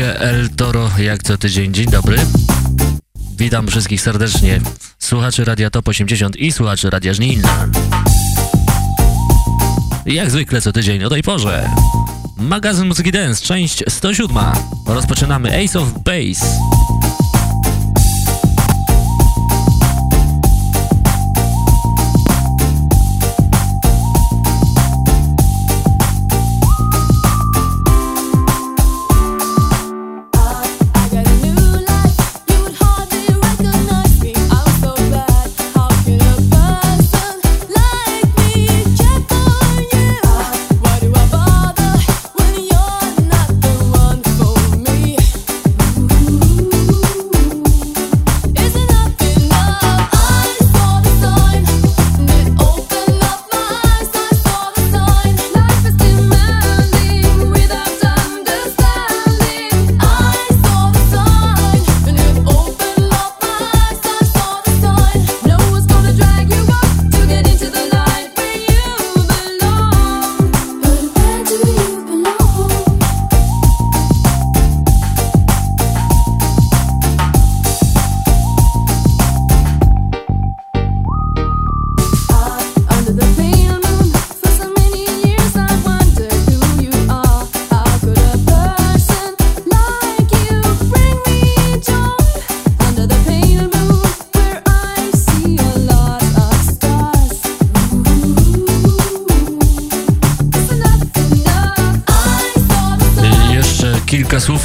Prezentuje El Toro jak co tydzień. Dzień dobry. Witam wszystkich serdecznie. Słuchaczy Radia Top 80 i słuchaczy Radia. Jak zwykle co tydzień o tej porze. Magazyn Muzyki Dance, część 107. Rozpoczynamy Ace of Base.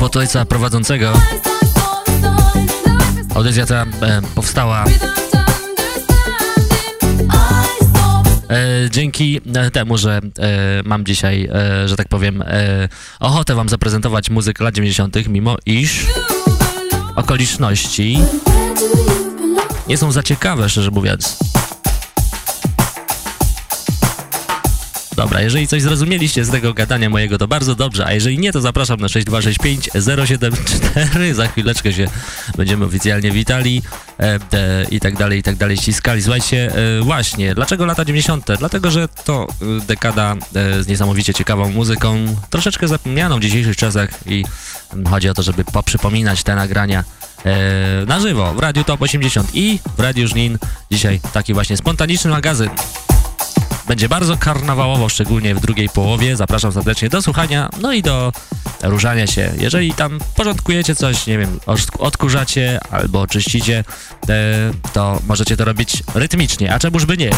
Od ojca prowadzącego. Audycja ta e, powstała e, dzięki e, temu, że e, mam dzisiaj, e, że tak powiem, e, ochotę wam zaprezentować muzykę lat 90., mimo iż okoliczności nie są za ciekawe, szczerze mówiąc. Dobra, jeżeli coś zrozumieliście z tego gadania mojego, to bardzo dobrze, a jeżeli nie, to zapraszam na 6265 074. Za chwileczkę się będziemy oficjalnie witali e, e, i tak dalej, i tak dalej, ściskali. Słuchajcie, e, właśnie, dlaczego lata 90? Dlatego, że to e, dekada e, z niesamowicie ciekawą muzyką, troszeczkę zapomnianą w dzisiejszych czasach i chodzi o to, żeby poprzypominać te nagrania e, na żywo w Radiu Top 80 i w Radiu Żnin. Dzisiaj taki właśnie spontaniczny magazyn. Będzie bardzo karnawałowo, szczególnie w drugiej połowie. Zapraszam serdecznie do słuchania, no i do ruszania się. Jeżeli tam porządkujecie coś, nie wiem, odkurzacie albo czyścicie, to możecie to robić rytmicznie, a czemuż by nie?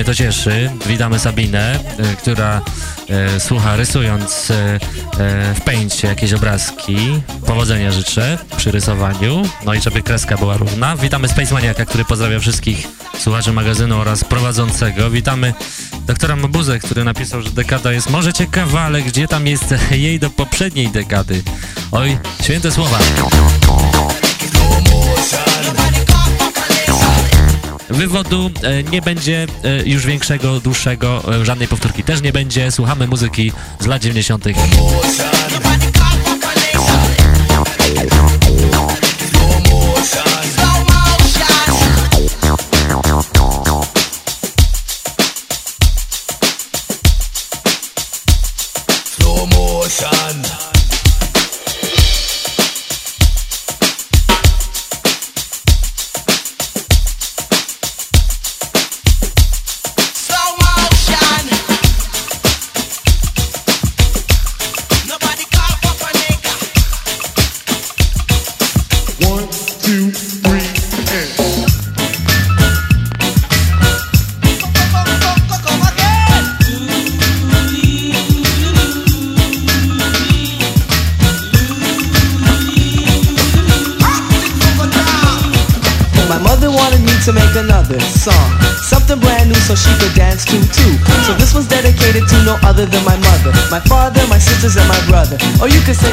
Mnie to cieszy. Witamy Sabinę, e, która e, słucha rysując e, e, w pęcie jakieś obrazki. Powodzenia życzę przy rysowaniu. No i żeby kreska była równa. Witamy Space Maniaka, który pozdrawia wszystkich słuchaczy magazynu oraz prowadzącego. Witamy doktora Mabuzę, który napisał, że dekada jest może ciekawa, ale gdzie tam jest jej do poprzedniej dekady? Oj, święte słowa. Wywodu e, nie będzie e, już większego, dłuższego, e, żadnej powtórki też nie będzie. Słuchamy muzyki z lat 90.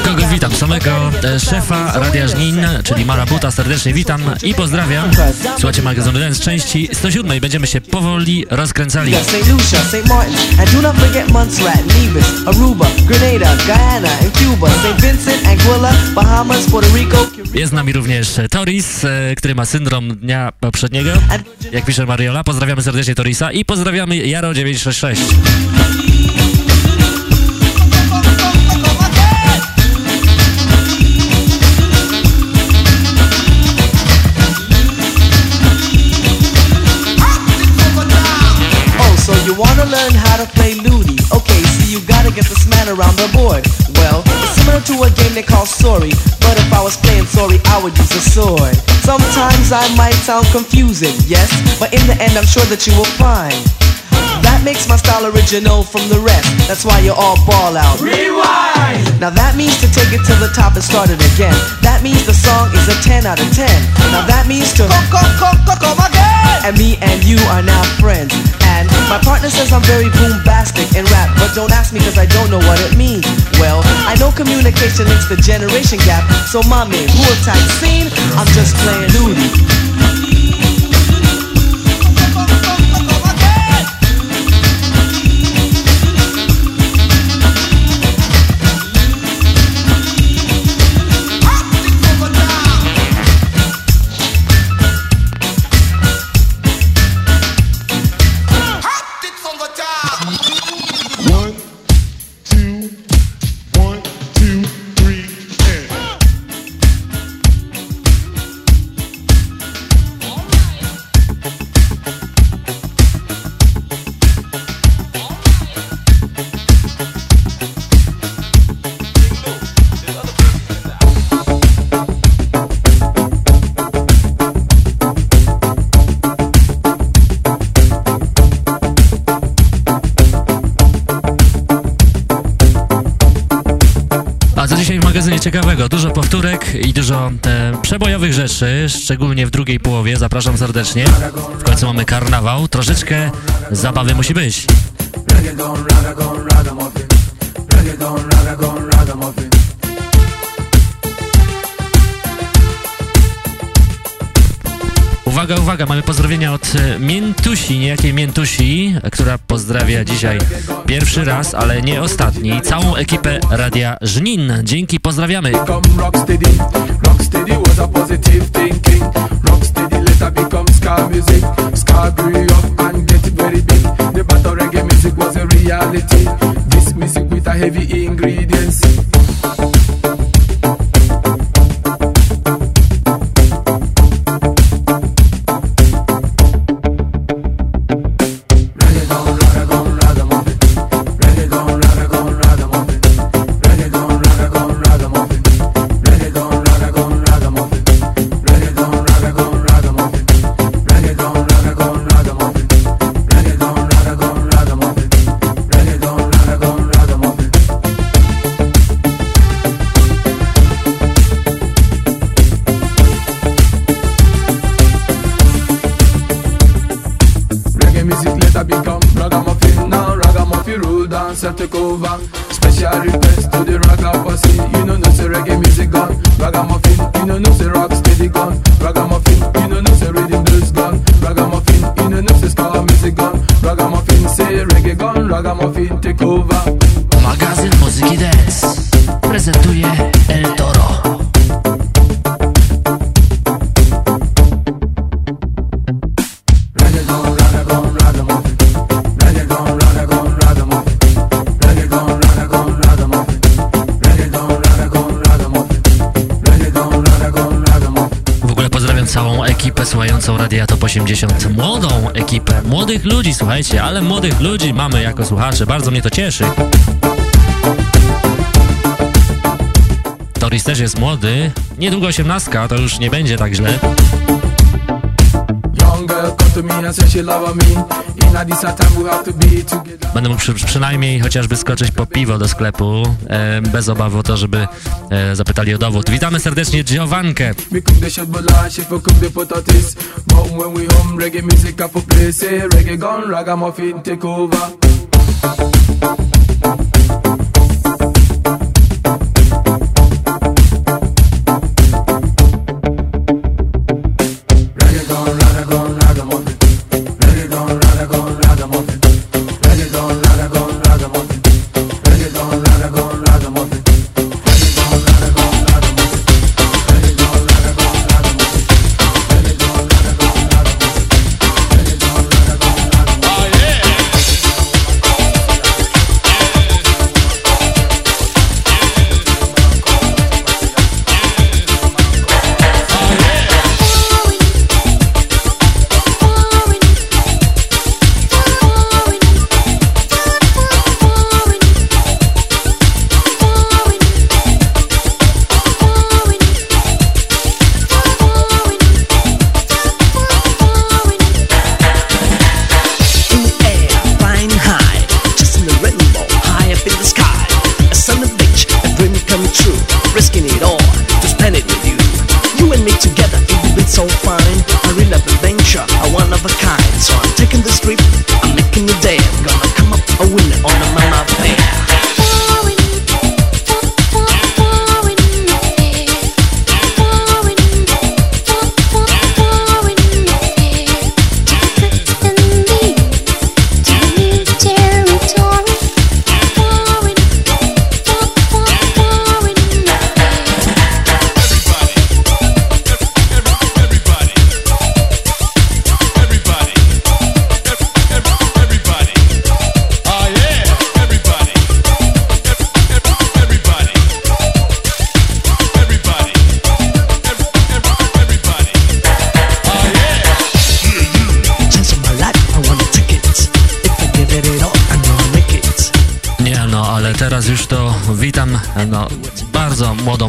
Kogo witam? Samego e, szefa Radia Żnin, czyli Marabuta. Serdecznie witam i pozdrawiam. Słuchajcie magazynu Dance części 107. Będziemy się powoli rozkręcali. Jest z nami również Toris, e, który ma syndrom dnia poprzedniego, jak pisze Mariola. Pozdrawiamy serdecznie Torisa i pozdrawiamy Jaro966. Wanna learn how to play Ludi? Okay, so you gotta get this man around the board. Well, it's similar to a game they call Sorry, but if I was playing Sorry, I would use a sword. Sometimes I might sound confusing, yes, but in the end, I'm sure that you will find. That makes my style original from the rest. That's why you all ball out. Rewind! Now that means to take it to the top and start it again. That means the song is a 10 out of 10. Now that means to come, come, come, come, come again. And me and you are now friends. And my partner says I'm very boombastic in rap, but don't ask me cause I don't know what it means. Well, I know communication links the generation gap, so mommy, who attacked scene? I'm just playing duty. ciekawego, dużo powtórek i dużo e, przebojowych rzeczy, szczególnie w drugiej połowie. Zapraszam serdecznie. W końcu mamy karnawał, troszeczkę zabawy musi być. Uwaga, uwaga, mamy pozdrowienia od e, Miętusi, niejakiej Miętusi, która pozdrawia dzisiaj pierwszy raz, ale nie ostatni, całą ekipę Radia Żnin. Dzięki, pozdrawiamy. This music with a heavy ingredients Radia Top 80, młodą ekipę, młodych ludzi, słuchajcie, ale młodych ludzi mamy jako słuchacze, bardzo mnie to cieszy. Toris też jest młody, niedługo 18, to już nie będzie tak źle. Będę mógł przy, przynajmniej chociażby skoczyć po piwo do sklepu, e, bez obawy o to, żeby e, zapytali o dowód. Witamy serdecznie Giovankę.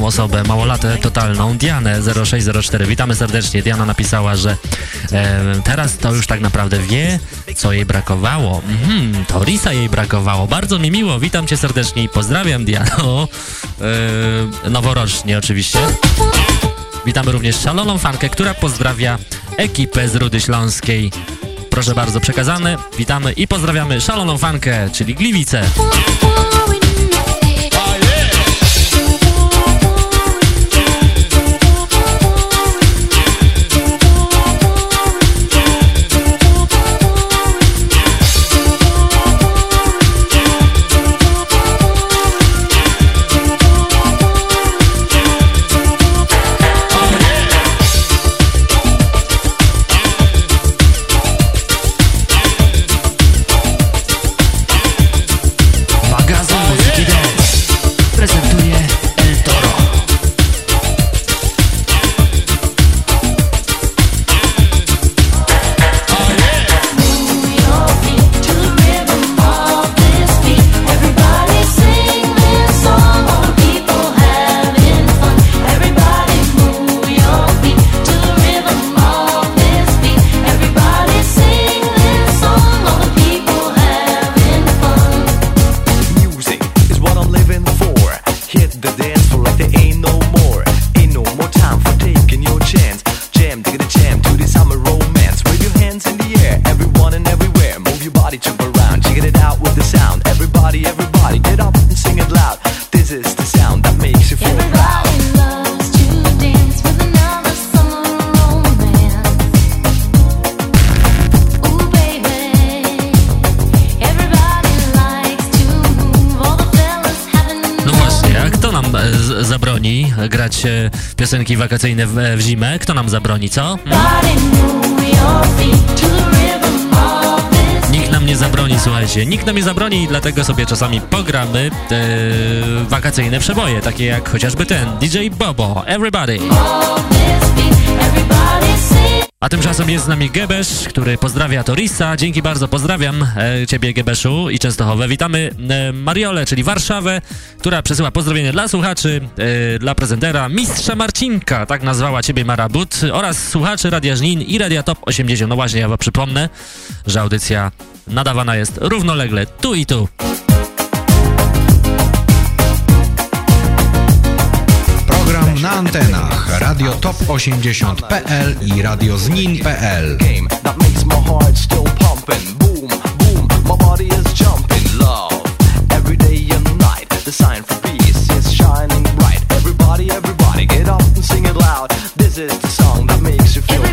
Osobę, małolatę totalną, Dianę 0604. Witamy serdecznie. Diana napisała, że e, teraz to już tak naprawdę wie, co jej brakowało. Mhm, to Risa jej brakowało. Bardzo mi miło. Witam cię serdecznie i pozdrawiam, Diano. E, noworocznie oczywiście. Witamy również szaloną fankę, która pozdrawia ekipę z Rudy Śląskiej. Proszę bardzo, przekazane. Witamy i pozdrawiamy szaloną fankę, czyli Gliwice. Piosenki wakacyjne w, w zimę. Kto nam zabroni, co? Nikt nam nie zabroni, słuchajcie. Nikt nam nie zabroni dlatego sobie czasami pogramy e, wakacyjne przeboje, takie jak chociażby ten DJ Bobo, Everybody. A tymczasem jest z nami Gebesz, który pozdrawia Torisa. Dzięki bardzo, pozdrawiam e, Ciebie Gebeszu i Częstochowę. Witamy e, Mariolę, czyli Warszawę, która przesyła pozdrowienia dla słuchaczy, e, dla prezentera Mistrza Marcinka, tak nazwała Ciebie Marabut, oraz słuchaczy Radia Żnin i Radia Top 80. No właśnie, ja wam przypomnę, że audycja nadawana jest równolegle tu i tu. Program na antenach Radio Top 80.pl i Radio Znin.pl That makes my heart still pumping. Boom, boom, my body is jumping. The sign for peace is shining bright. Everybody, everybody, get up and sing it loud. This is the song that makes you feel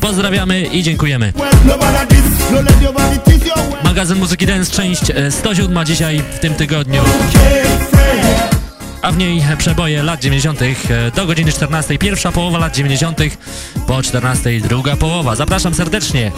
Pozdrawiamy i dziękujemy. Magazyn Muzyki Dance, część e, 107 dzisiaj w tym tygodniu. A w niej przeboje lat 90. e, do godziny 14. Pierwsza połowa lat 90. Po 14. druga połowa. Zapraszam serdecznie.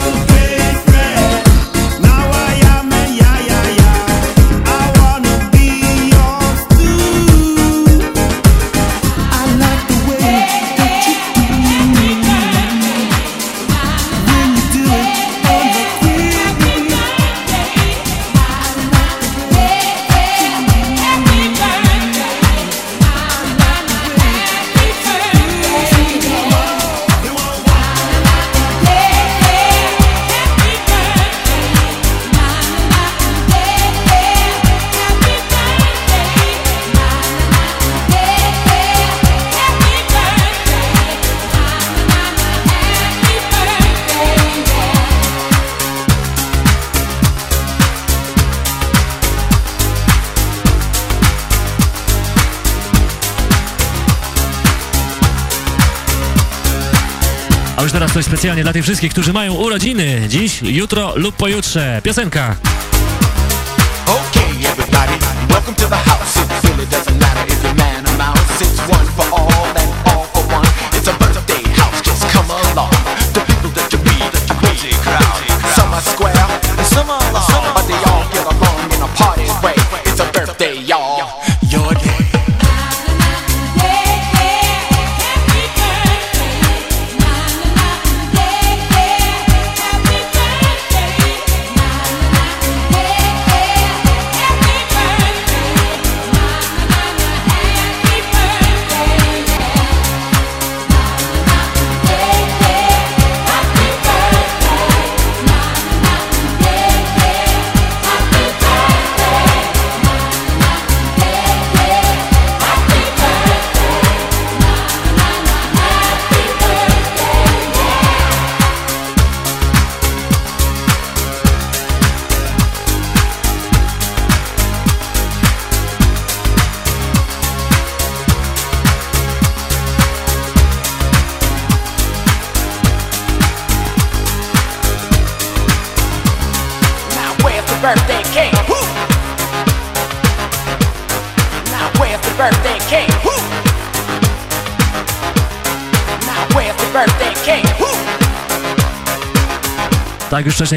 A już teraz coś specjalnie dla tych wszystkich, którzy mają urodziny. Dziś, jutro lub pojutrze. Piosenka. Okay, everybody, welcome to the house.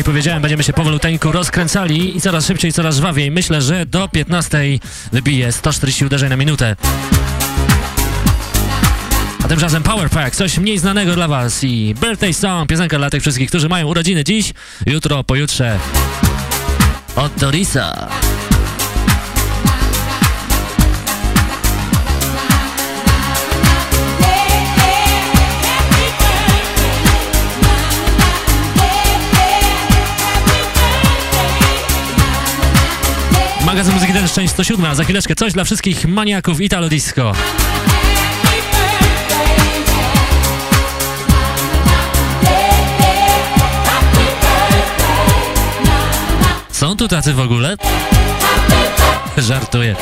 powiedziałem, będziemy się powoluteńku rozkręcali i coraz szybciej, coraz żwawiej. Myślę, że do 15 wybije 140 uderzeń na minutę. A tymczasem Power Pack, coś mniej znanego dla Was i Birthday Song, piosenka dla tych wszystkich, którzy mają urodziny dziś, jutro, pojutrze. Od Dorisa. część 107. Za chwileczkę coś dla wszystkich maniaków Italo Disco. Są tu tacy w ogóle? Żartuję.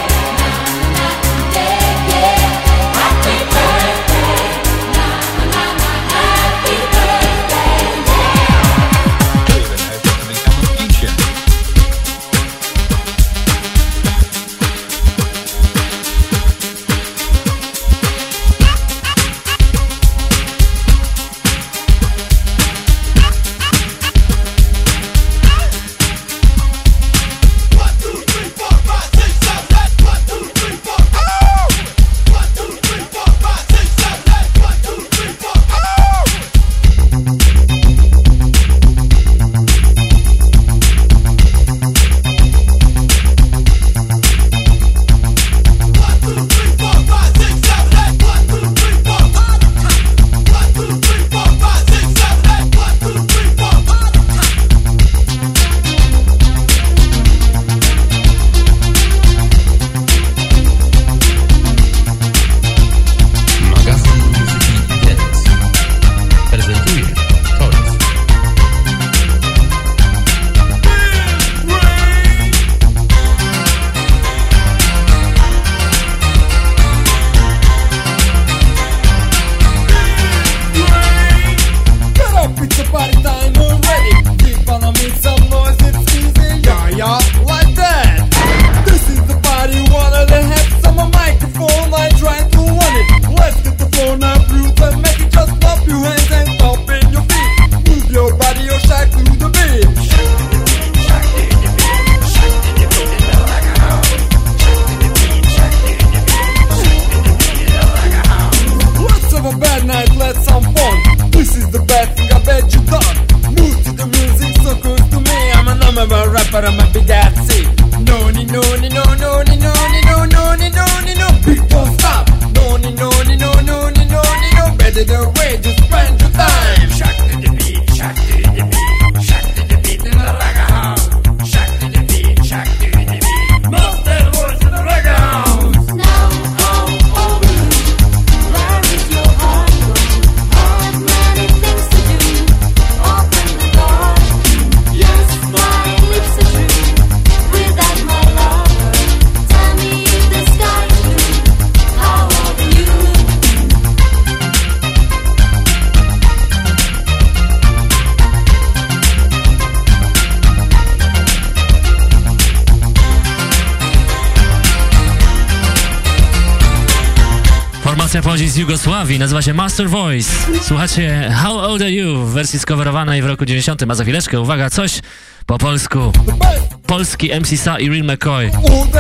Nowi, nazywa się Master Voice. Słuchacie How Old Are You w wersji skowerowanej w roku 90, a za chwileczkę, uwaga, coś po polsku. Polski MC Sa i Real McCoy. All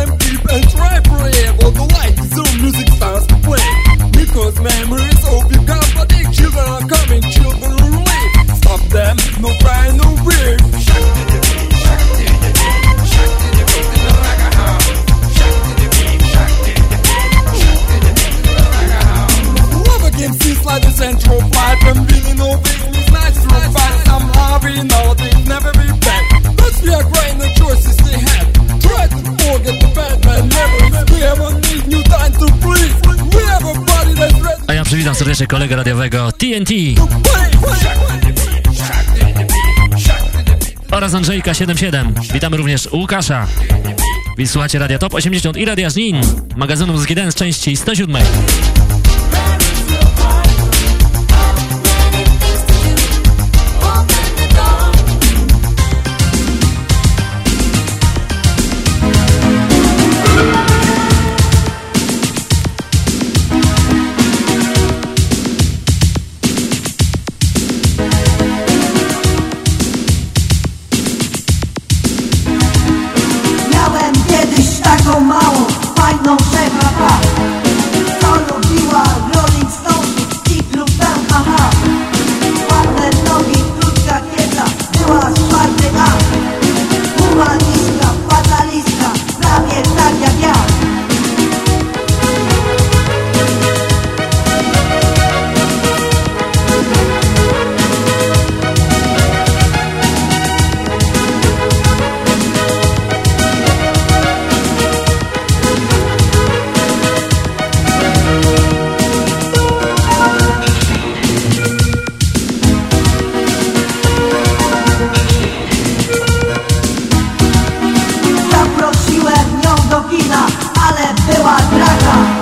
kolegę radiowego TNT oraz Andrzejka77. Witamy również Łukasza. Wysłuchacie Radia Top 80 i Radia Żnin, magazynu Muzyki Dance części 107. ale była draka.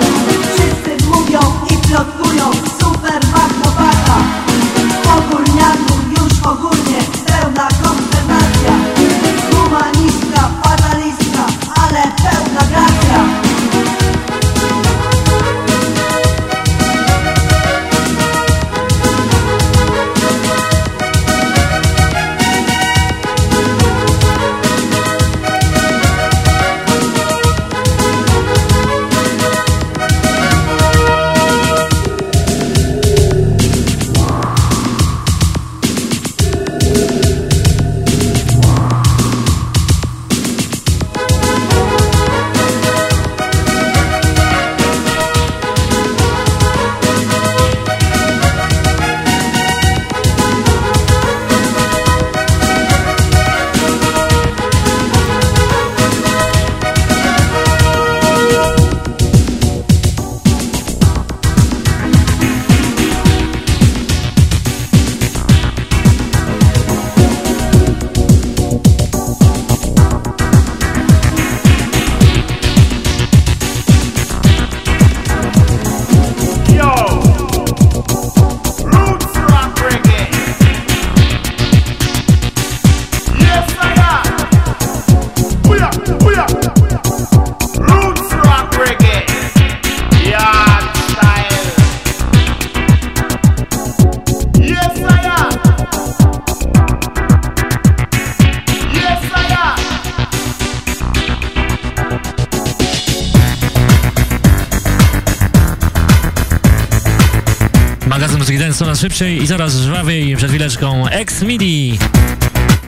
Szybciej i coraz żwawiej przed chwileczką Ex Midi.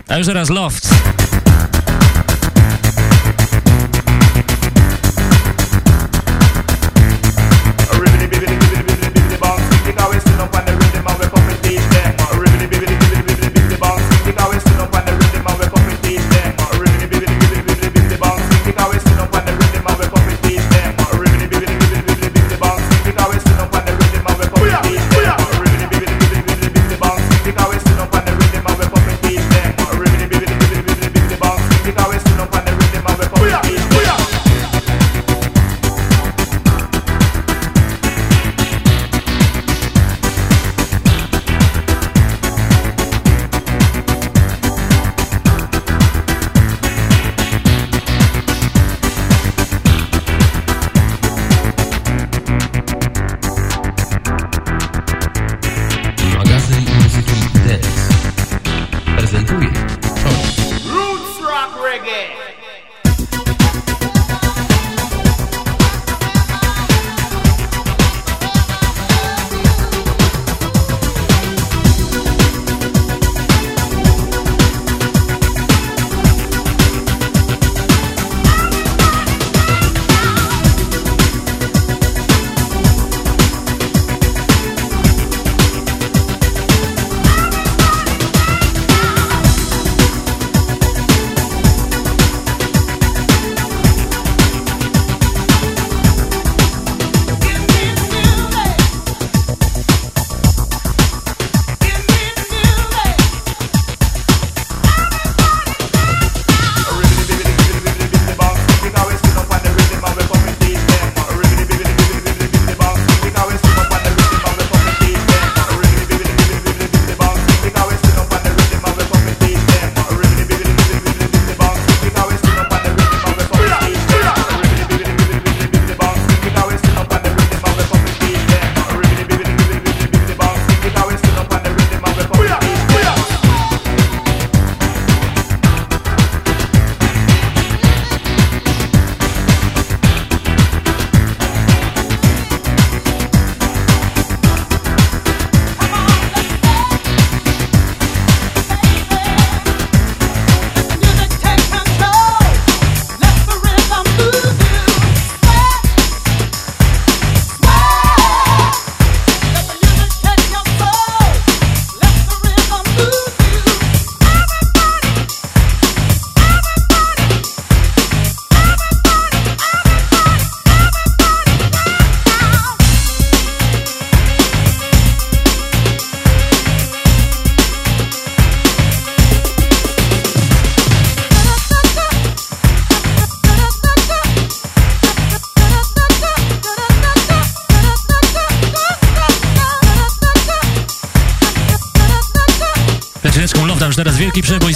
A już teraz Loft.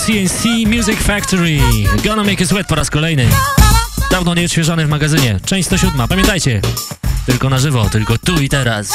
CNC Music Factory. Gonna make it sweat po raz kolejny. Dawno nie odświeżany w magazynie. Część 107. Pamiętajcie, tylko na żywo, tylko tu i teraz.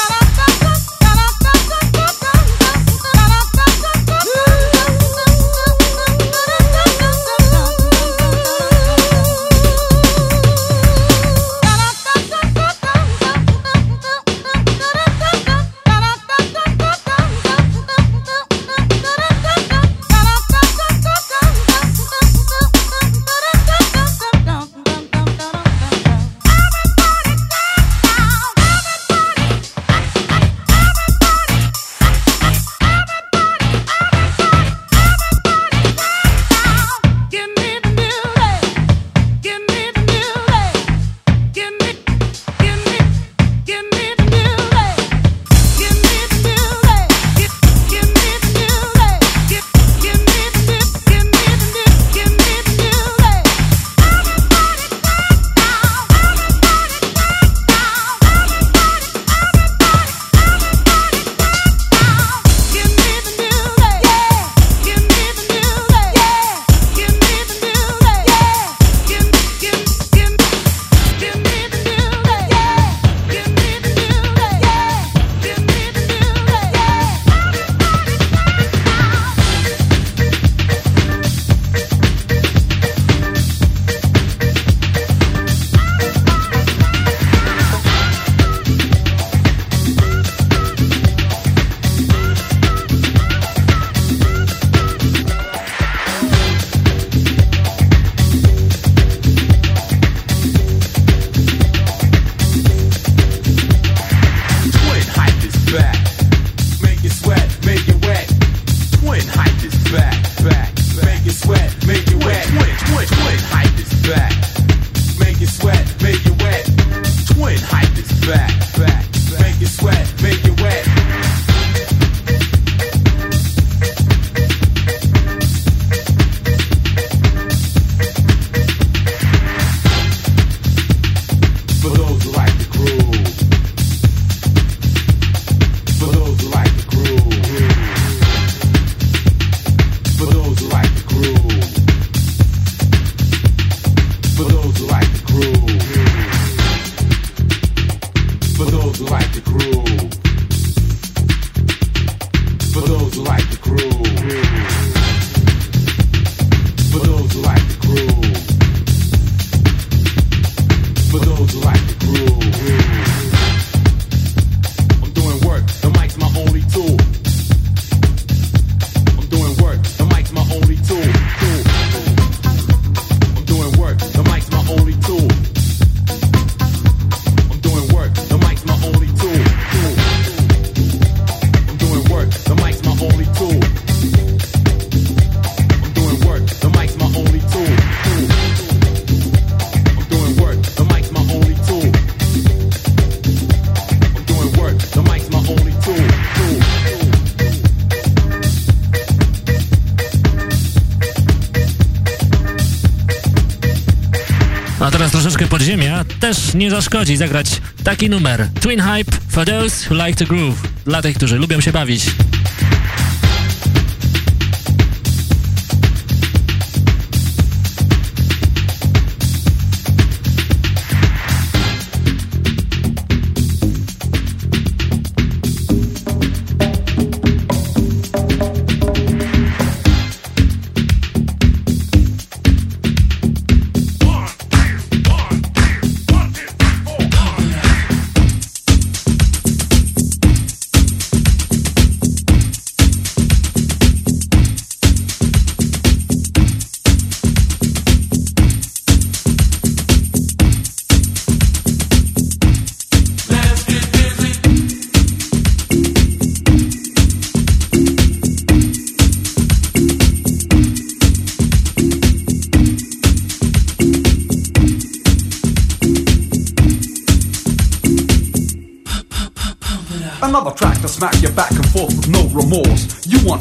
Też nie zaszkodzi zagrać taki numer. Twin Hype for those who like to groove. Dla tych, którzy lubią się bawić.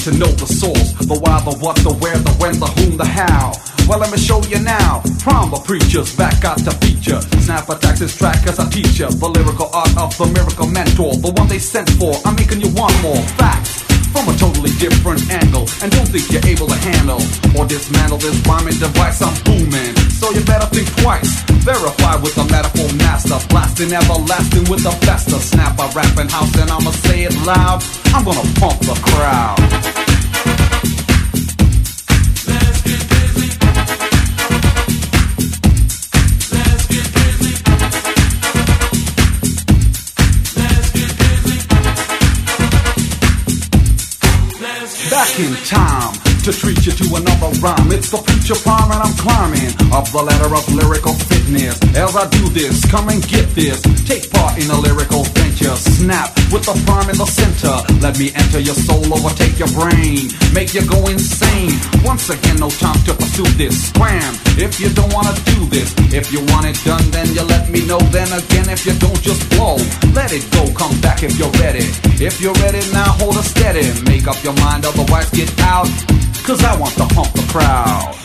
To know the source, the why, the what, the where, the when, the whom, the how. Well, let me show you now. Prom the preachers back out to feature. Snap attacks this track as a teacher. The lyrical art of the miracle mentor, the one they sent for. I'm making you want more facts from a totally different angle. And don't think you're able to handle or dismantle this rhyming device I'm booming. So you better think twice. Verify with the metaphor master. Blasting everlasting with best of snap. I rapping house and I'ma say it loud. I'm gonna pump the crowd. Back in time to treat you to another rhyme. It's the future prime and I'm climbing up the ladder of lyrical fitness. As I do this, come and get this. Take part in a lyrical venture. Snap with the prime in the center. Let me enter your soul, overtake your brain, make you go insane. Once again, no time to pursue this. Scram if you don't wanna do this. If you want it done, then you let me know. Then again, if you don't, just blow. Let it go, come back if you're ready. If you're ready now, hold it steady. Make up your mind, otherwise get out. Cause I want to pump the crowd.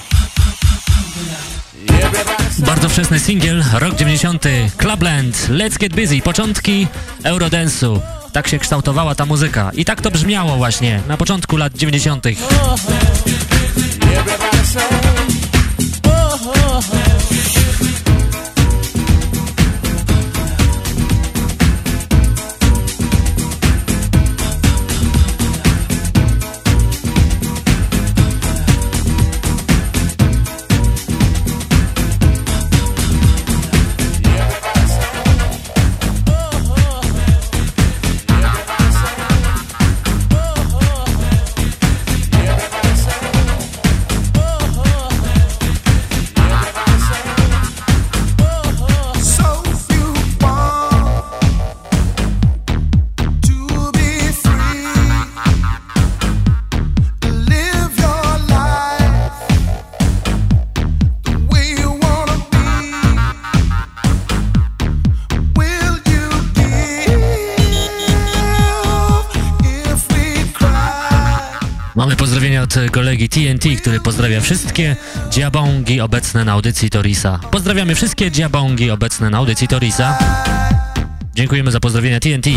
Bardzo wczesny singiel, rok 90. Clubland, Let's Get Busy, początki Eurodance'u. Tak się kształtowała ta muzyka. I tak to brzmiało właśnie na początku lat 90. So kolegi TNT, który pozdrawia wszystkie diabongi obecne na audycji Torisa. Pozdrawiamy wszystkie diabongi obecne na audycji Torisa. Dziękujemy za pozdrowienia TNT.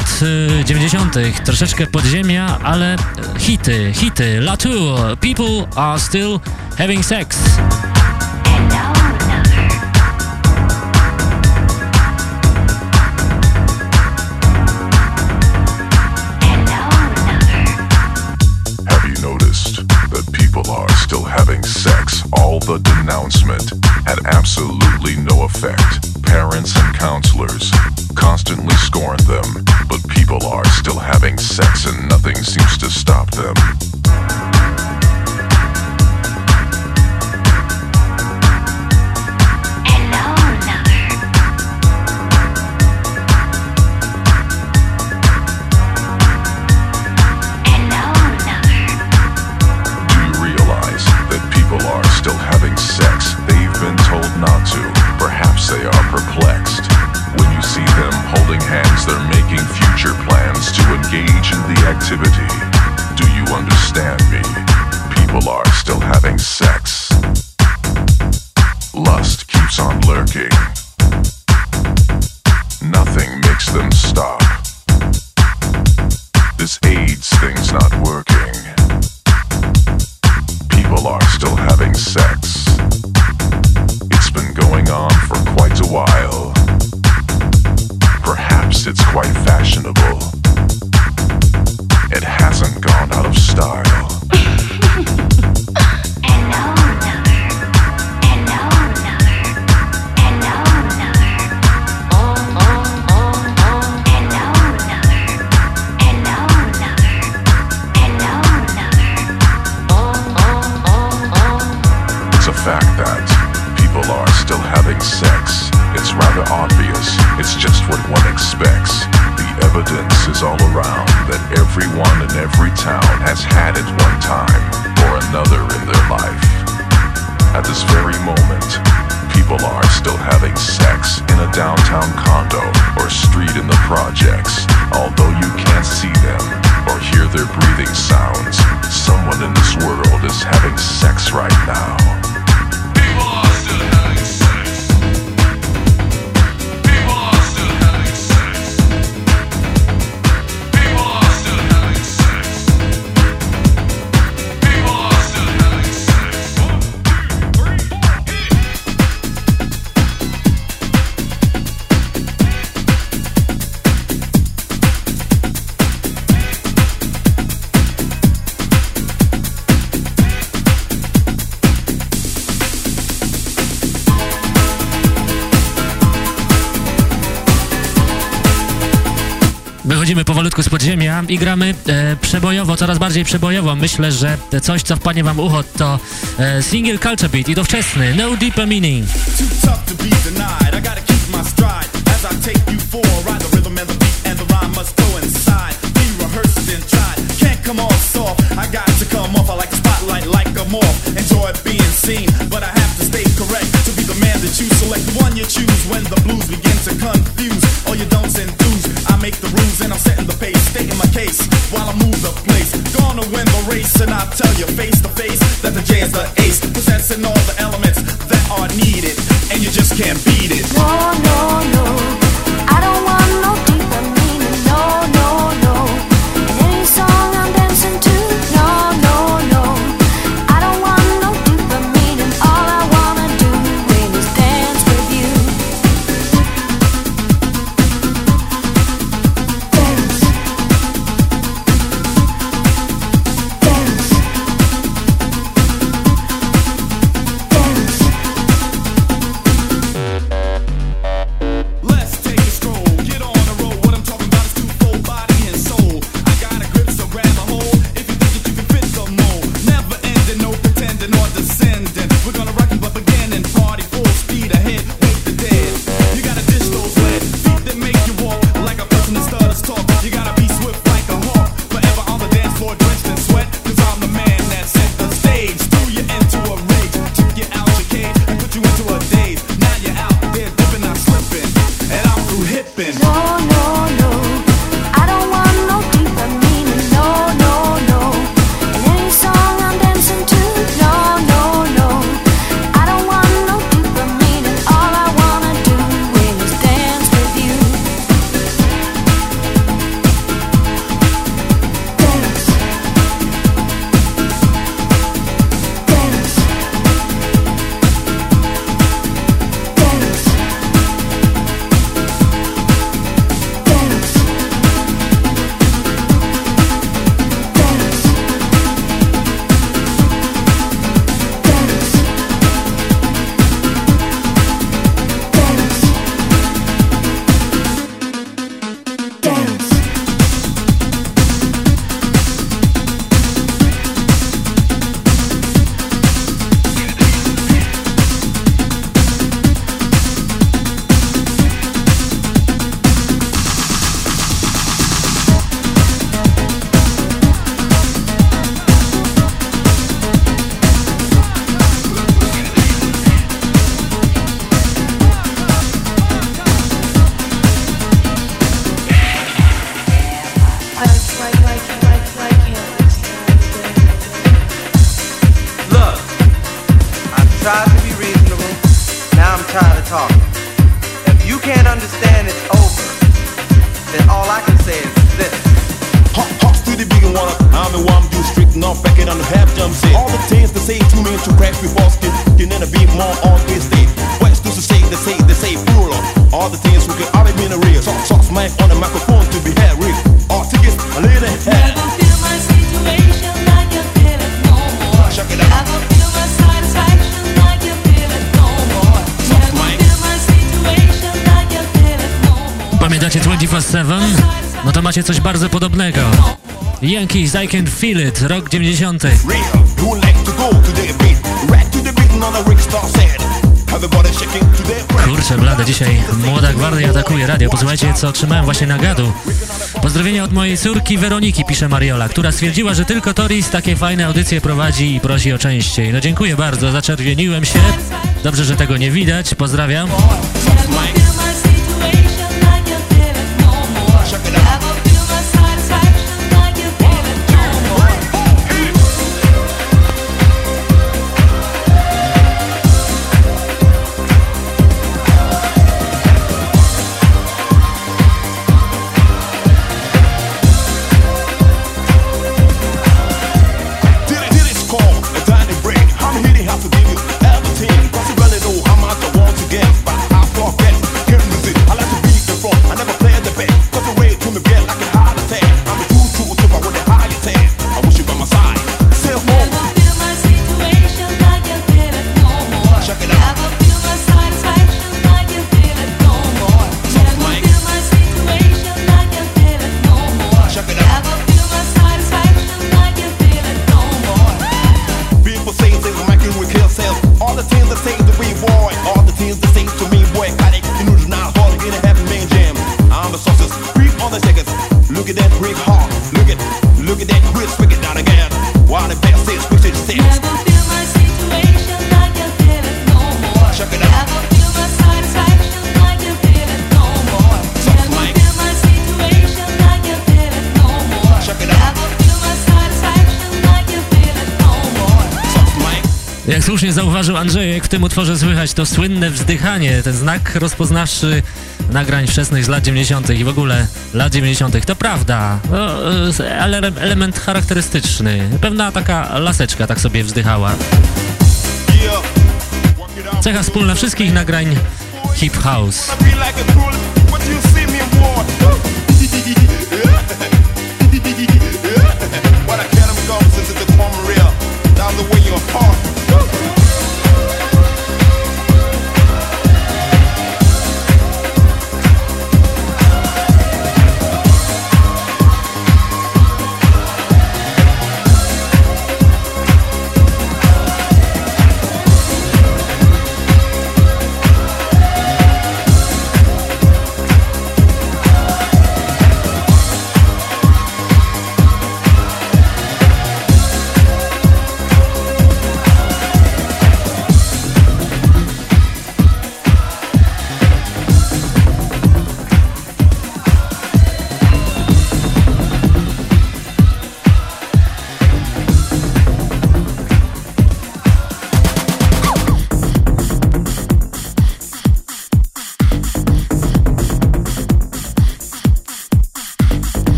lat y, 90. Troszeczkę podziemia, ale hity, hity. Latour, people are still having sex. podziemia i gramy e, przebojowo, coraz bardziej przebojowo. Myślę, że coś, co wpadnie wam ucho, to e, single Culture Beat i to wczesny, No Deeper Meaning. Enjoy being seen, but I have to stay correct. To be the man that you select, the one you choose when the and all the Feel It, rok 90. Kurczę, blada dzisiaj. Młoda gwardia atakuje radio. Posłuchajcie, co otrzymałem właśnie na gadu. Pozdrowienia od mojej córki Weroniki, pisze Mariola, która stwierdziła, że tylko Toris takie fajne audycje prowadzi i prosi o częściej. No dziękuję bardzo, zaczerwieniłem się. Dobrze, że tego nie widać. Pozdrawiam. tym utworze słychać to słynne wzdychanie, ten znak rozpoznawczy nagrań wczesnych z lat 90. i w ogóle lat 90. To prawda, no, ale element charakterystyczny. Pewna taka laseczka tak sobie wzdychała. Cecha wspólna wszystkich nagrań Hip House. Down the way you're.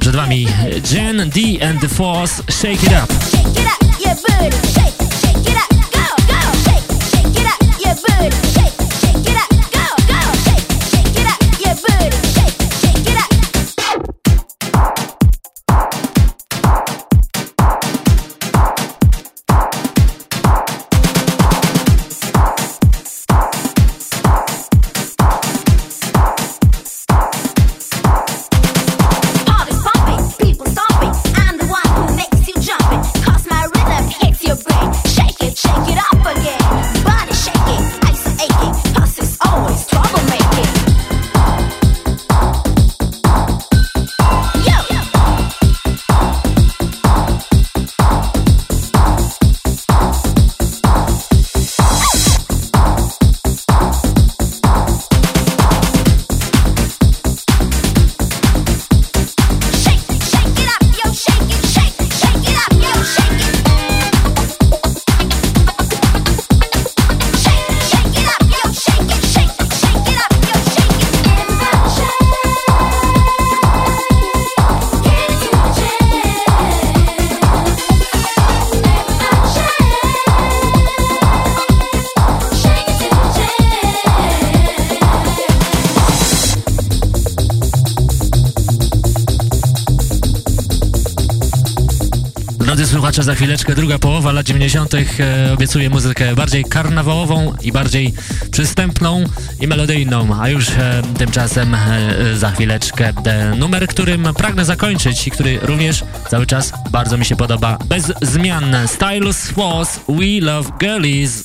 przed Wami Jen D and the Force Shake It Up. jeszcze za chwileczkę druga połowa lat 90. E, obiecuję muzykę bardziej karnawałową i bardziej przystępną i melodyjną, a już e, tymczasem e, za chwileczkę numer, którym pragnę zakończyć i który również cały czas bardzo mi się podoba. Bez zmian. Stylus Force, We Love Girlies.